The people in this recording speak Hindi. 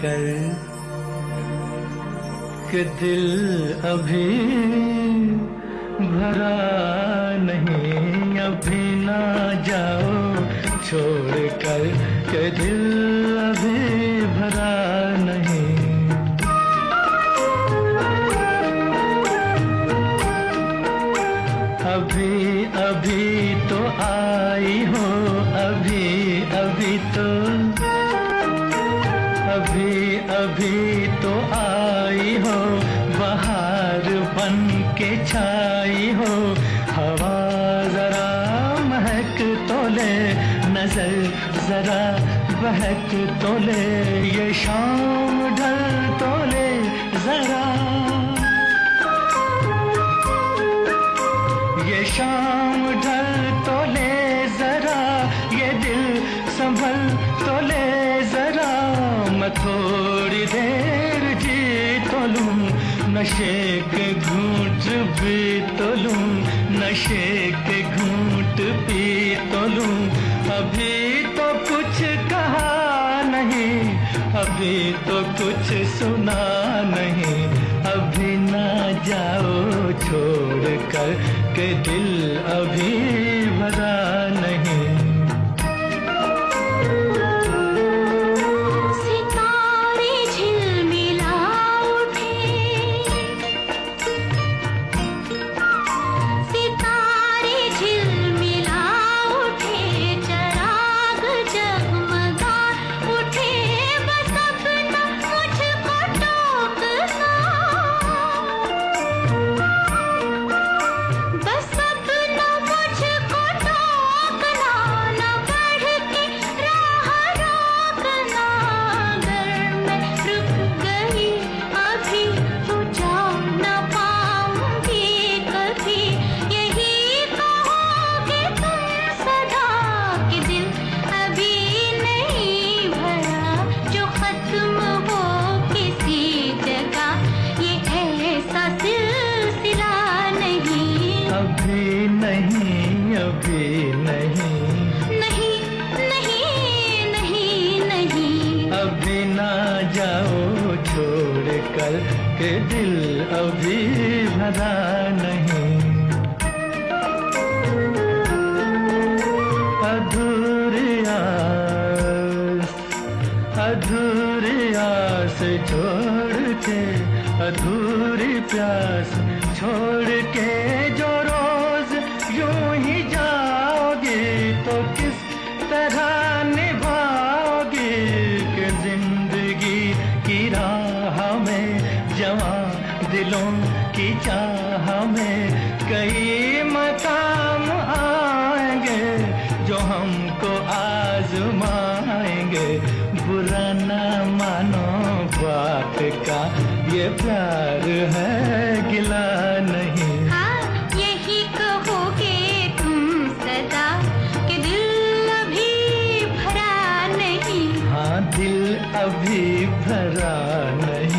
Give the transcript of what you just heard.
कर कि दिल अभी भरा नहीं, अभी ना जाओ, छोड़ कर के दिल अभी भरा नहीं। अभी अभी तो आई हो, अभी अभी तो अभी अभी तो आई हो, बाहर बन के छाई हो। हवा जरा महक तो ले, नज़र जरा बहक तो ले, ये शाम ढल तो ले जरा। ये शाम थोड़ी देर जी तो लूँ, नशे के घूंट भी तो लूँ, नशे के घूंट पी तो लूँ। अभी तो कुछ कहा नहीं, अभी तो कुछ सुना नहीं। अभी ना जाओ छोड़ कर के दिल अभी अभी नहीं। नहीं नहीं नहीं नहीं अभी ना जाओ छोड़ कर के दिल अभी भरा नहीं। अधूरी आस छोड़ के, अधूरी प्यास छोड़ के दिलों की चाह में कई मकाम आएँगे जो हमको आजमाएँगे। बुरा न मानो बात का ये प्यार है गिला नहीं। हाँ यही कहोगे तुम सदा कि दिल अभी भरा नहीं। हाँ दिल अभी भरा नहीं।